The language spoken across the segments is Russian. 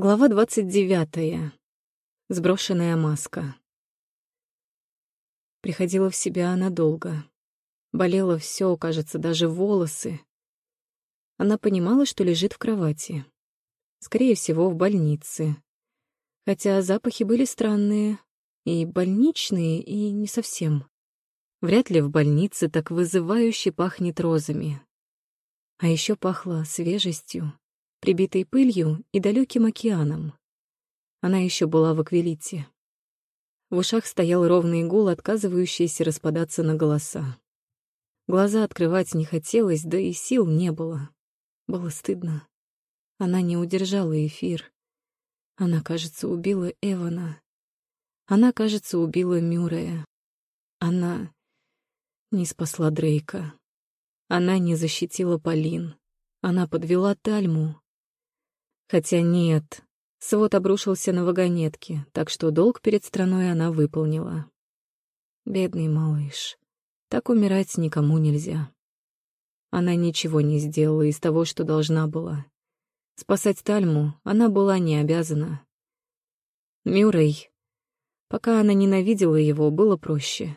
Глава двадцать девятая. Сброшенная маска. Приходила в себя она долго. Болело все, кажется, даже волосы. Она понимала, что лежит в кровати. Скорее всего, в больнице. Хотя запахи были странные. И больничные, и не совсем. Вряд ли в больнице так вызывающе пахнет розами. А еще пахло свежестью, прибитой пылью и далеким океаном. Она еще была в аквилите. В ушах стоял ровный гул, отказывающийся распадаться на голоса. Глаза открывать не хотелось, да и сил не было. Было стыдно. Она не удержала эфир. Она, кажется, убила Эвана. Она, кажется, убила Мюррея. Она не спасла Дрейка. Она не защитила Полин. Она подвела Тальму. Хотя нет, свод обрушился на вагонетке, так что долг перед страной она выполнила. Бедный малыш. Так умирать никому нельзя. Она ничего не сделала из того, что должна была. Спасать Тальму она была не обязана. Мюррей. Пока она ненавидела его, было проще.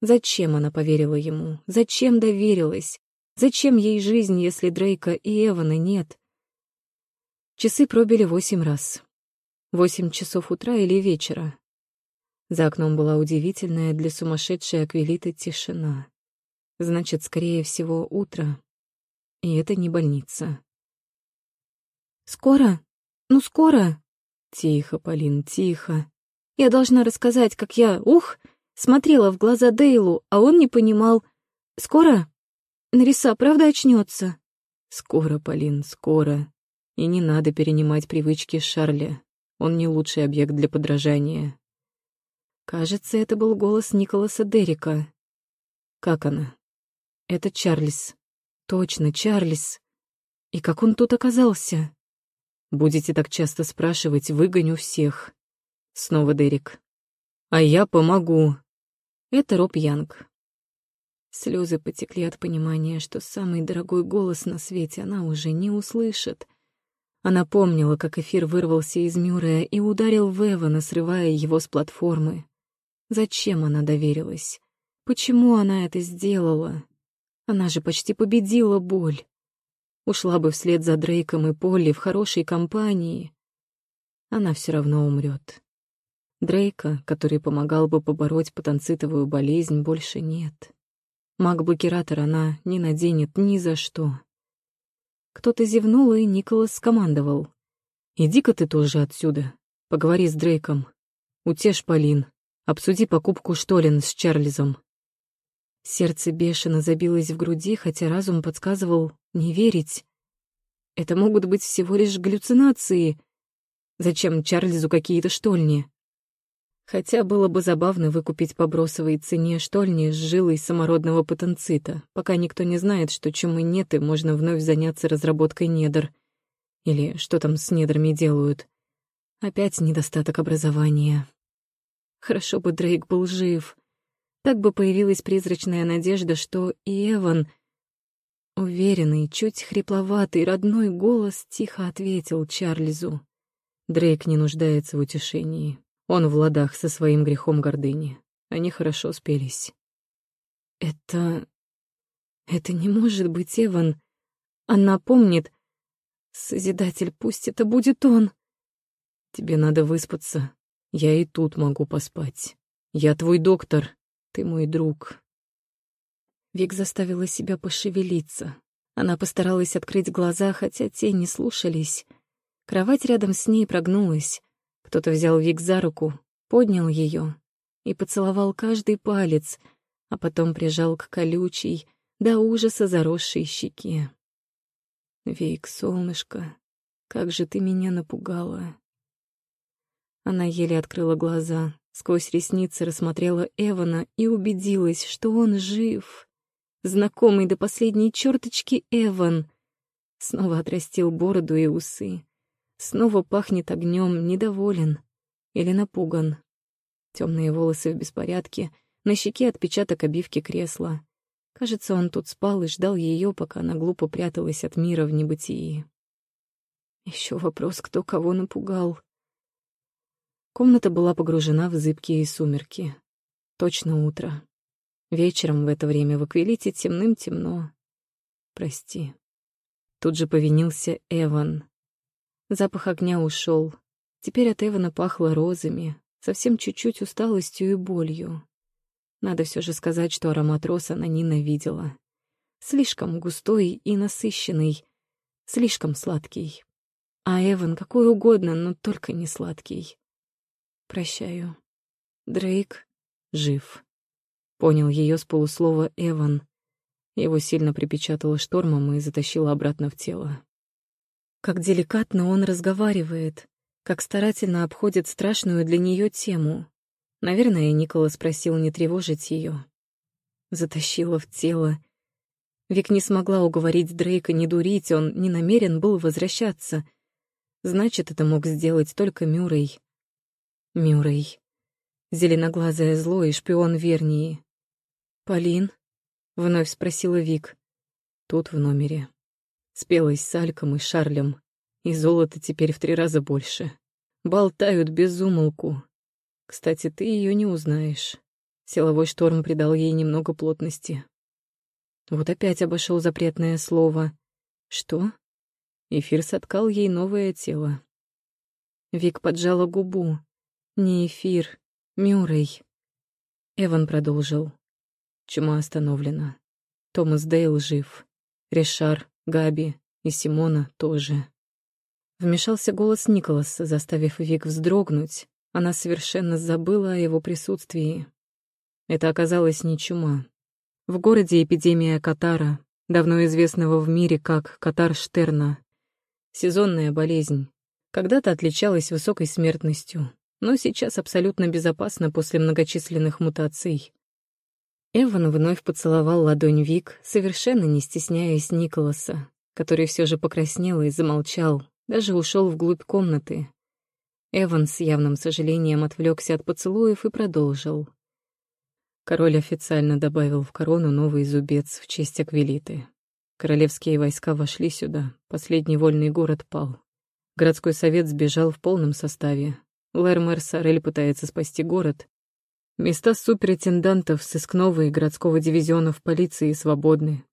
Зачем она поверила ему? Зачем доверилась? Зачем ей жизнь, если Дрейка и Эвана нет? Часы пробили восемь раз. Восемь часов утра или вечера. За окном была удивительная для сумасшедшей аквилита тишина. Значит, скорее всего, утро. И это не больница. «Скоро? Ну, скоро?» «Тихо, Полин, тихо. Я должна рассказать, как я, ух, смотрела в глаза Дейлу, а он не понимал. Скоро? Нариса правда очнется? «Скоро, Полин, скоро. И не надо перенимать привычки Шарля. Он не лучший объект для подражания. Кажется, это был голос Николаса Деррика. Как она? Это Чарльз. Точно, Чарльз. И как он тут оказался? Будете так часто спрашивать, выгоню всех. Снова Дерек. А я помогу. Это Роб Янг. Слезы потекли от понимания, что самый дорогой голос на свете она уже не услышит — она помнила, как эфир вырвался из Мюррея и ударил в Эвана, срывая его с платформы. Зачем она доверилась? Почему она это сделала? Она же почти победила боль. Ушла бы вслед за Дрейком и Полли в хорошей компании. Она все равно умрет. Дрейка, который помогал бы побороть потанцитовую болезнь, больше нет. Маг-блокиратор она не наденет ни за что. Кто-то зевнул, и Николас скомандовал. «Иди-ка ты тоже отсюда. Поговори с Дрейком. Утешь Полин. Обсуди покупку штолен с Чарльзом». Сердце бешено забилось в груди, хотя разум подсказывал не верить. Это могут быть всего лишь галлюцинации. Зачем Чарльзу какие-то штольни? Хотя было бы забавно выкупить по бросовой цене штольни с жилой самородного потенцита, пока никто не знает, что чумы нет, и можно вновь заняться разработкой недр. Или что там с недрами делают. Опять недостаток образования. Хорошо бы Дрейк был жив. Так бы появилась призрачная надежда, что и Эван... Уверенный, чуть хрипловатый, родной голос тихо ответил Чарльзу. Дрейк не нуждается в утешении. Он в ладах со своим грехом гордыни. Они хорошо спелись. Это... Это не может быть Эван. Она помнит. Созидатель, пусть это будет он. Тебе надо выспаться. Я и тут могу поспать. Я твой доктор. Ты мой друг. Вик заставила себя пошевелиться. Она постаралась открыть глаза, хотя те не слушались. Кровать рядом с ней прогнулась. Кто-то взял Вик за руку, поднял ее и поцеловал каждый палец, а потом прижал к колючей, до ужаса заросшей щеке. «Вик, солнышко, как же ты меня напугала!» Она еле открыла глаза, сквозь ресницы рассмотрела Эвана и убедилась, что он жив. Знакомый до последней черточки Эван. Снова отрастил бороду и усы. Снова пахнет огнем, недоволен или напуган. Темные волосы в беспорядке, на щеке отпечаток обивки кресла. Кажется, он тут спал и ждал ее, пока она глупо пряталась от мира в небытии. Еще вопрос, кто кого напугал. Комната была погружена в зыбкие сумерки. Точно утро. Вечером в это время в Аквилите темным-темно. Прости. Тут же повинился Эван. Запах огня ушел. Теперь от Эвана пахло розами, совсем чуть-чуть усталостью и болью. Надо все же сказать, что аромат роз она ненавидела. Слишком густой и насыщенный, слишком сладкий. А Эван какой угодно, но только не сладкий. Прощаю. Дрейк жив. Понял ее с полуслова Эван. Его сильно припечатало штормом и затащило обратно в тело. Как деликатно он разговаривает, как старательно обходит страшную для нее тему. Наверное, Никола спросил не тревожить ее. Затащила в тело. Вик не смогла уговорить Дрейка не дурить, он не намерен был возвращаться. Значит, это мог сделать только Мюррей. Мюррей. Зеленоглазое зло и шпион Вернии. «Полин?» — вновь спросила Вик. Тут в номере. Спелась с Альком и Шарлем. И золота теперь в три раза больше. Болтают без умолку. Кстати, ты ее не узнаешь. Силовой шторм придал ей немного плотности. Вот опять обошел запретное слово. Что? Эфир соткал ей новое тело. Вик поджала губу. Не эфир, Мюррей. Эван продолжил. Чума остановлена. Томас Дейл жив. Ришар, Габи и Симона тоже. Вмешался голос Николаса, заставив Вик вздрогнуть, она совершенно забыла о его присутствии. Это оказалось не чума. В городе эпидемия катара, давно известного в мире как катар Штерна. Сезонная болезнь. Когда-то отличалась высокой смертностью, но сейчас абсолютно безопасна после многочисленных мутаций. Эван вновь поцеловал ладонь Вик, совершенно не стесняясь Николаса, который все же покраснел и замолчал, даже ушел вглубь комнаты, Эван с явным сожалением отвлекся от поцелуев и продолжил. Король официально добавил в корону новый зубец в честь Аквилиты. Королевские войска вошли сюда, последний вольный город пал. Городской совет сбежал в полном составе. Лэр-мэр Сорель пытается спасти город. Места суперинтендантов сыскного и городского дивизионов полиции свободны.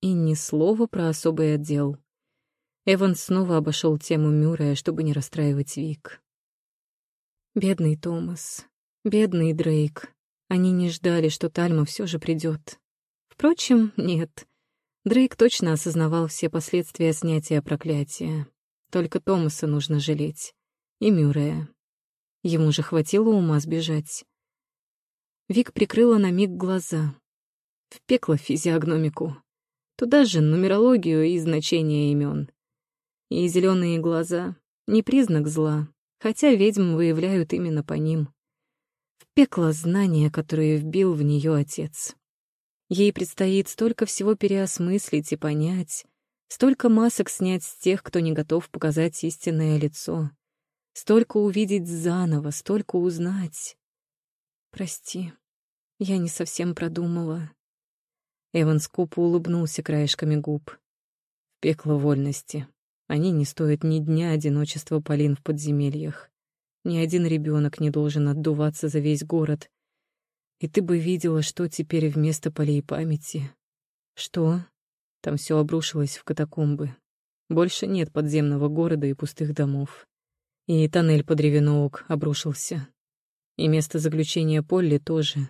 И ни слова про особый отдел. Эван снова обошел тему Мюррея, чтобы не расстраивать Вик. Бедный Томас, бедный Дрейк. Они не ждали, что Тальма все же придет. Впрочем, нет. Дрейк точно осознавал все последствия снятия проклятия. Только Томаса нужно жалеть. И Мюррея. Ему же хватило ума сбежать. Вик прикрыла на миг глаза. В пекло физиогномику. Туда же нумерологию и значение имен. И зеленые глаза — не признак зла, хотя ведьм выявляют именно по ним. В пекло знания, которые вбил в нее отец. Ей предстоит столько всего переосмыслить и понять, столько масок снять с тех, кто не готов показать истинное лицо, столько увидеть заново, столько узнать. Прости, я не совсем продумала. Эван скупо улыбнулся краешками губ. Пекло вольности. Они не стоят ни дня одиночества Полин в подземельях. Ни один ребенок не должен отдуваться за весь город. И ты бы видела, что теперь вместо полей памяти. Что? Там все обрушилось в катакомбы. Больше нет подземного города и пустых домов. И тоннель под Ревеноук обрушился. И место заключения Полли тоже.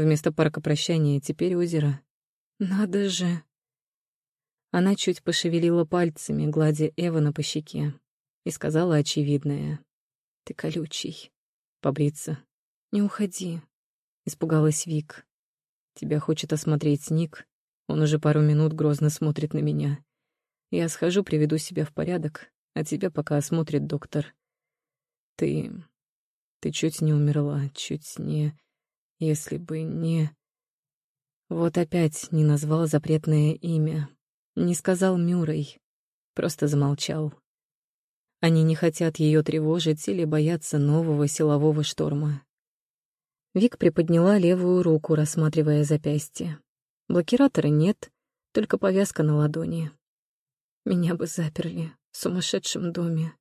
Вместо парка прощания теперь озеро. Надо же. Она чуть пошевелила пальцами, гладя Эвана по щеке, и сказала очевидное. «Ты колючий. Побриться. Не уходи», — испугалась Вик. «Тебя хочет осмотреть Ник. Он уже пару минут грозно смотрит на меня. Я схожу, приведу себя в порядок, а тебя пока осмотрит доктор. Ты... ты чуть не умерла, чуть не... Если бы не... Вот опять не назвал запретное имя, не сказал Мюррей, просто замолчал. Они не хотят ее тревожить или боятся нового силового шторма. Вик приподняла левую руку, рассматривая запястье. Блокиратора нет, только повязка на ладони. Меня бы заперли, в сумасшедшем доме.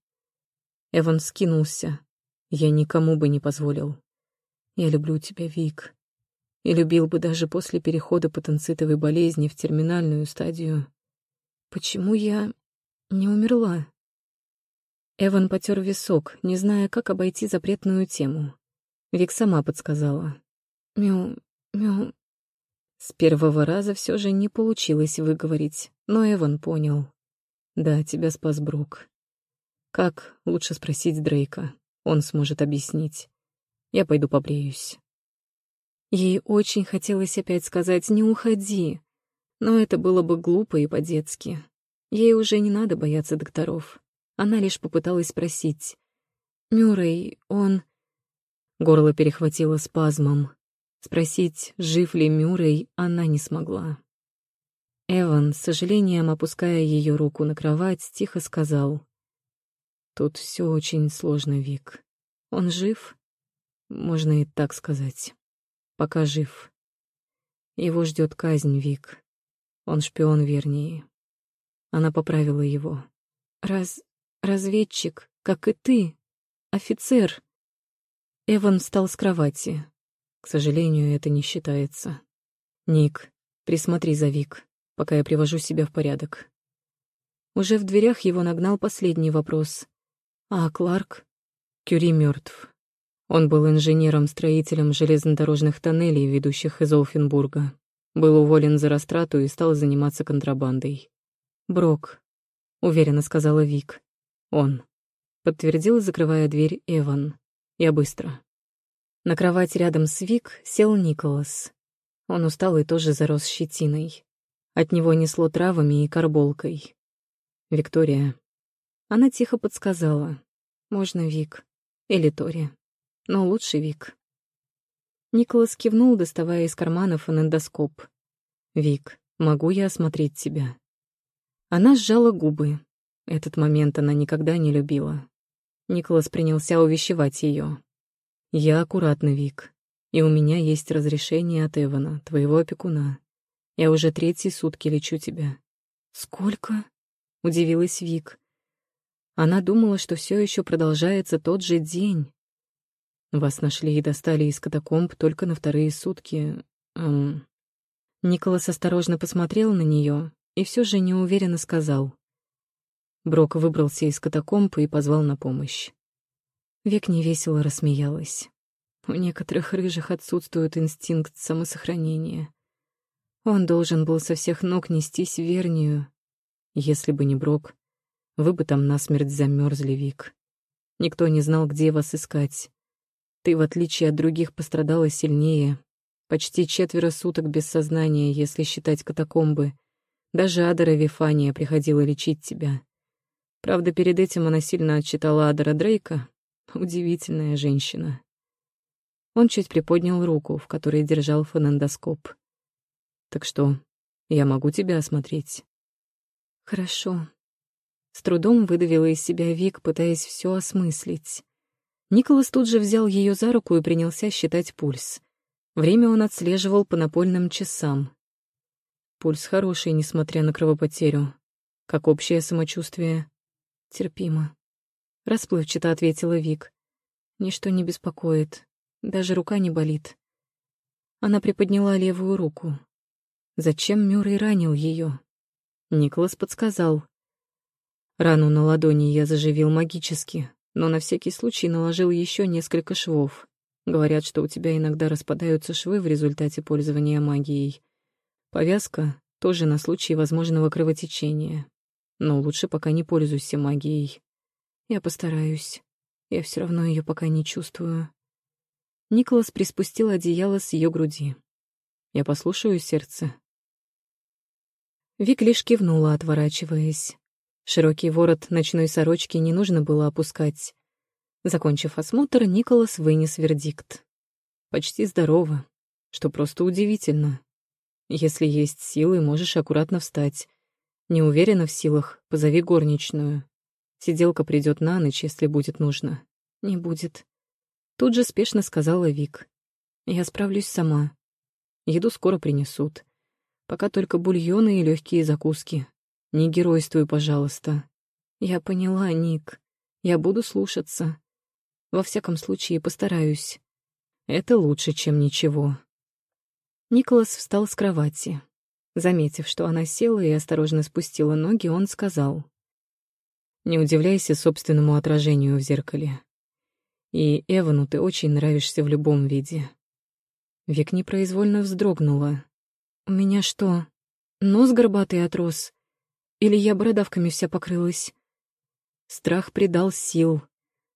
Эван скинулся. Я никому бы не позволил. Я люблю тебя, Вик. И любил бы даже после перехода потенцитовой болезни в терминальную стадию. Почему я не умерла? Эван потер висок, не зная, как обойти запретную тему. Вик сама подсказала. Мю, мю. С первого раза все же не получилось выговорить, но Эван понял. Да, тебя спас Брук. Как, лучше спросить Дрейка. Он сможет объяснить. Я пойду побреюсь. Ей очень хотелось опять сказать «не уходи», но это было бы глупо и по-детски. Ей уже не надо бояться докторов. Она лишь попыталась спросить. «Мюррей, он...» Горло перехватило спазмом. Спросить, жив ли Мюррей, она не смогла. Эван, с сожалением опуская ее руку на кровать, тихо сказал. «Тут все очень сложно, Вик. Он жив? Можно и так сказать. Пока жив. Его ждет казнь, Вик. Он шпион, вернее. Она поправила его. «Раз... разведчик, как и ты. Офицер». Эван встал с кровати. К сожалению, это не считается. «Ник, присмотри за Вик, пока я привожу себя в порядок». Уже в дверях его нагнал последний вопрос. «А Кларк?» Кюри мертв. Он был инженером-строителем железнодорожных тоннелей, ведущих из Олфенбурга. Был уволен за растрату и стал заниматься контрабандой. «Брок», — уверенно сказала Вик. «Он», — подтвердил, закрывая дверь Эван. «Я быстро». На кровать рядом с Вик сел Николас. Он устал и тоже зарос щетиной. От него несло травами и карболкой. «Виктория». Она тихо подсказала. «Можно Вик. Или Тори. Но лучше Вик». Николас кивнул, доставая из кармана фонендоскоп. «Вик, могу я осмотреть тебя?» Она сжала губы. Этот момент она никогда не любила. Николас принялся увещевать ее. «Я аккуратно, Вик, и у меня есть разрешение от Эвана, твоего опекуна. Я уже третьи сутки лечу тебя». «Сколько?» — удивилась Вик. Она думала, что все еще продолжается тот же день. Вас нашли и достали из катакомб только на вторые сутки. Эм... Николас осторожно посмотрел на нее, и все же неуверенно сказал. Брок выбрался из катакомб и позвал на помощь. Век невесело рассмеялась. У некоторых рыжих отсутствует инстинкт самосохранения. Он должен был со всех ног нестись в Вернию. Если бы не Брок, вы бы там насмерть замерзли, Вик. Никто не знал, где вас искать. Ты, в отличие от других, пострадала сильнее. Почти четверо суток без сознания, если считать катакомбы — даже Адара Вифания приходила лечить тебя. Правда, перед этим она сильно отчитала Адара Дрейка. Удивительная женщина. Он чуть приподнял руку, в которой держал фонендоскоп. «Так что, я могу тебя осмотреть?» «Хорошо». С трудом выдавила из себя Вик, пытаясь все осмыслить. Николас тут же взял ее за руку и принялся считать пульс. Время он отслеживал по напольным часам. Пульс хороший, несмотря на кровопотерю. Как общее самочувствие? Терпимо. Расплывчато ответила Вик. Ничто не беспокоит. Даже рука не болит. Она приподняла левую руку. Зачем Мюррей ранил ее? Николас подсказал. Рану на ладони я заживил магически, но на всякий случай наложил еще несколько швов. Говорят, что у тебя иногда распадаются швы в результате пользования магией. Повязка тоже на случай возможного кровотечения. Но лучше пока не пользуйся магией. Я постараюсь. Я все равно ее пока не чувствую. Николас приспустил одеяло с ее груди. Я послушаю сердце. Вик лишь кивнула, отворачиваясь. Широкий ворот ночной сорочки не нужно было опускать. Закончив осмотр, Николас вынес вердикт. Почти здорово, что просто удивительно. Если есть силы, можешь аккуратно встать. Не уверена в силах, позови горничную. Сиделка придет на ночь, если будет нужно. Не будет. Тут же спешно сказала Вик. Я справлюсь сама. Еду скоро принесут. Пока только бульоны и легкие закуски. Не геройствуй, пожалуйста. Я поняла, Ник. Я буду слушаться. Во всяком случае, постараюсь. Это лучше, чем ничего. Николас встал с кровати. Заметив, что она села и осторожно спустила ноги, он сказал. «Не удивляйся собственному отражению в зеркале. И Эвану ты очень нравишься в любом виде». Вик непроизвольно вздрогнула. «У меня что, нос горбатый отрос? Или я бородавками вся покрылась?» Страх придал сил.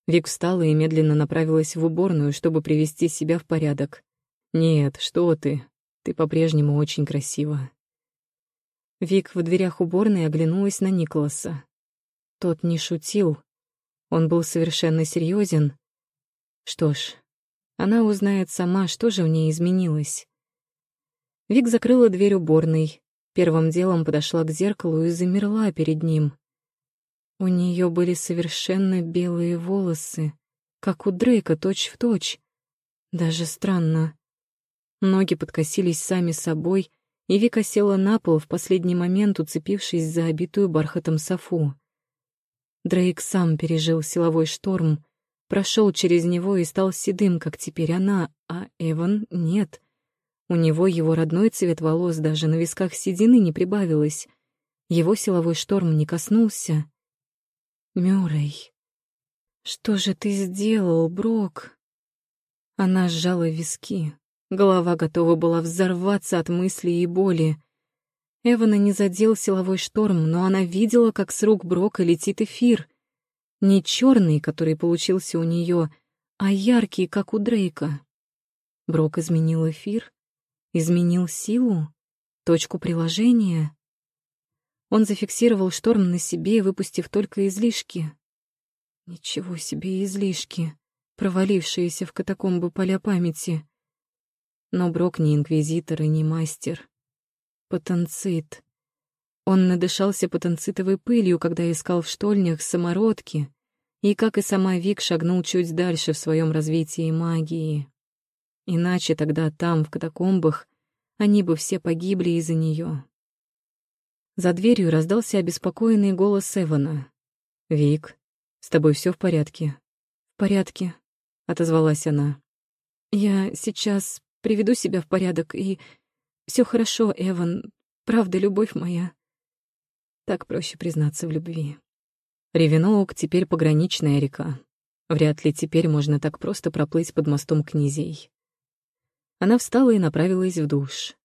Вик встала и медленно направилась в уборную, чтобы привести себя в порядок. «Нет, что ты. Ты по-прежнему очень красива». Вик в дверях уборной оглянулась на Николаса. Тот не шутил. Он был совершенно серьезен. Что ж, она узнает сама, что же в ней изменилось. Вик закрыла дверь уборной, первым делом подошла к зеркалу и замерла перед ним. У нее были совершенно белые волосы, как у Дрейка точь-в-точь. Точь. Даже странно. Ноги подкосились сами собой, и Вика села на пол в последний момент, уцепившись за обитую бархатом софу. Дрейк сам пережил силовой шторм, прошел через него и стал седым, как теперь она, а Эван — нет. У него его родной цвет волос даже на висках седины не прибавилось. Его силовой шторм не коснулся. Мюррей, что же ты сделал, Брок? Она сжала виски. Голова готова была взорваться от мыслей и боли. Эвана не задел силовой шторм, но она видела, как с рук Брока летит эфир. Не черный, который получился у нее, а яркий, как у Дрейка. Брок изменил эфир, изменил силу, точку приложения. Он зафиксировал шторм на себе, выпустив только излишки. Ничего себе излишки, провалившиеся в катакомбы поля памяти. Но Брок не инквизитор и не мастер. Потенцит. Он надышался потенцитовой пылью, когда искал в штольнях самородки, и, как и сама Вик, шагнул чуть дальше в своем развитии магии. Иначе тогда там, в катакомбах, они бы все погибли из-за нее. За дверью раздался обеспокоенный голос Эвана. «Вик, с тобой все в порядке?» «В порядке», — отозвалась она. «Я сейчас приведу себя в порядок, и все хорошо, Эван, правда, любовь моя». Так проще признаться в любви. Ревеноук теперь пограничная река. Вряд ли теперь можно так просто проплыть под мостом князей. Она встала и направилась в душ.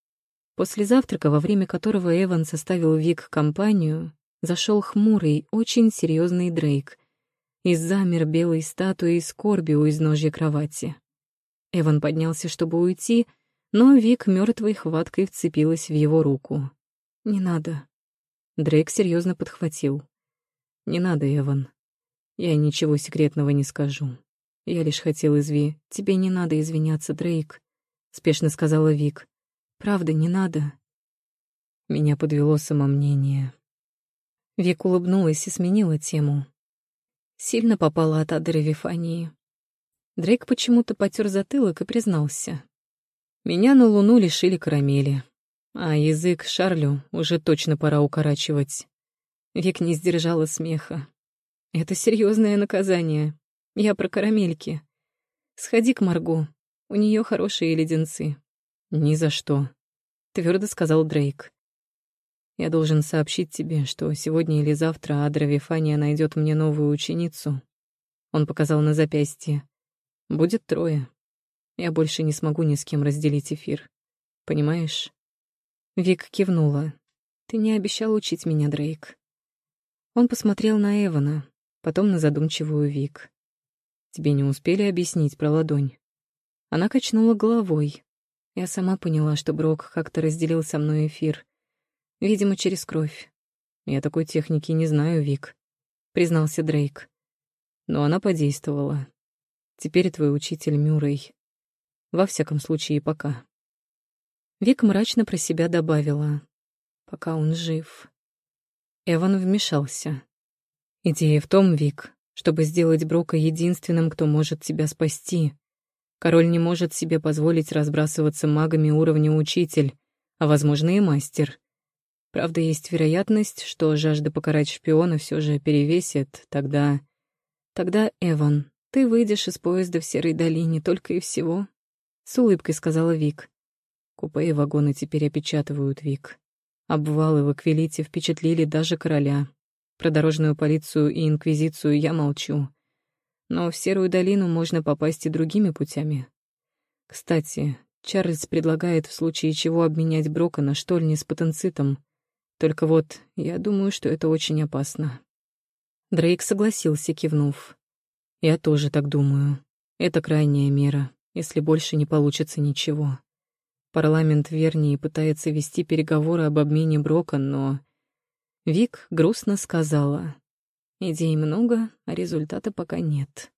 После завтрака, во время которого Эван составил Вик компанию, зашел хмурый, очень серьезный Дрейк и замер белой статуей скорби у изножья кровати. Эван поднялся, чтобы уйти, но Вик мертвой хваткой вцепилась в его руку. «Не надо». Дрейк серьезно подхватил. «Не надо, Эван. Я ничего секретного не скажу. Я лишь хотел изви... Тебе не надо извиняться, Дрейк», — спешно сказала Вик. Правда, не надо. Меня подвело самомнение. Вик улыбнулась и сменила тему. Сильно попала от Адера Вифании. Дрейк почему-то потер затылок и признался. Меня на Луну лишили карамели, а язык Шарлю уже точно пора укорачивать. Вик не сдержала смеха. Это серьезное наказание. Я про карамельки. Сходи к Марго, у нее хорошие леденцы. «Ни за что», — твердо сказал Дрейк. «Я должен сообщить тебе, что сегодня или завтра Адра Вифания найдет мне новую ученицу». Он показал на запястье. «Будет трое. Я больше не смогу ни с кем разделить эфир. Понимаешь?» Вик кивнула. «Ты не обещал учить меня, Дрейк». Он посмотрел на Эвана, потом на задумчивую Вик. «Тебе не успели объяснить про ладонь?» Она качнула головой, я сама поняла, что Брок как-то разделил со мной эфир. Видимо, через кровь. Я такой техники не знаю, Вик, признался Дрейк. Но она подействовала. Теперь твой учитель Мюррей. Во всяком случае, пока. Вик мрачно про себя добавила. Пока он жив. Эван вмешался. Идея в том, Вик, чтобы сделать Брока единственным, кто может тебя спасти. Король не может себе позволить разбрасываться магами уровня учитель, а, возможно, и мастер. Правда, есть вероятность, что жажда покарать шпиона все же перевесит, тогда... Тогда, Эван, ты выйдешь из поезда в Серой долине только и всего. С улыбкой сказала Вик. Купе и вагоны теперь опечатывают Вик. Обвалы в Аквилите впечатлили даже короля. Про дорожную полицию и инквизицию я молчу. Но в Серую долину можно попасть и другими путями. Кстати, Чарльз предлагает в случае чего обменять Брока на штольни с потенцитом. Только вот я думаю, что это очень опасно. Дрейк согласился, кивнув. Я тоже так думаю. Это крайняя мера, если больше не получится ничего. Парламент Вернии пытается вести переговоры об обмене Брока, но... Вик грустно сказала. Идей много, а результата пока нет.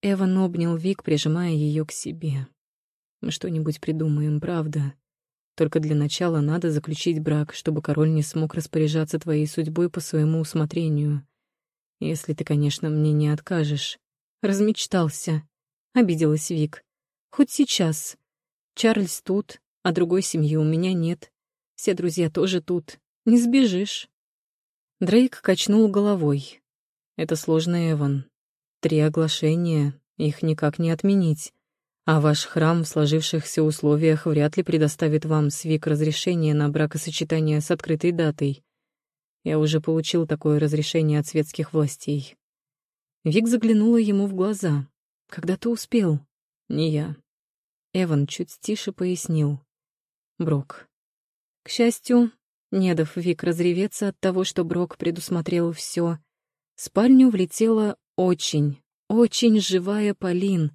Эван обнял Вик, прижимая ее к себе. Мы что-нибудь придумаем, правда. Только для начала надо заключить брак, чтобы король не смог распоряжаться твоей судьбой по своему усмотрению. Если ты, конечно, мне не откажешь. Размечтался. Обиделась Вик. Хоть сейчас. Чарльз тут, а другой семьи у меня нет. Все друзья тоже тут. Не сбежишь. Дрейк качнул головой. Это сложно, Эван. Три оглашения, их никак не отменить. А ваш храм в сложившихся условиях вряд ли предоставит вам с Вик разрешение на бракосочетание с открытой датой. Я уже получил такое разрешение от светских властей. Вик заглянула ему в глаза. «Когда ты успел?» «Не я». Эван чуть тише пояснил. «Брок». К счастью, не дав Вик разреветься от того, что Брок предусмотрел все, в спальню влетела очень, очень живая Полин,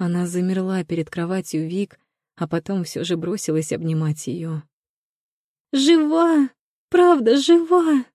она замерла перед кроватью Вик, а потом все же бросилась обнимать ее. «Жива! Правда, жива!»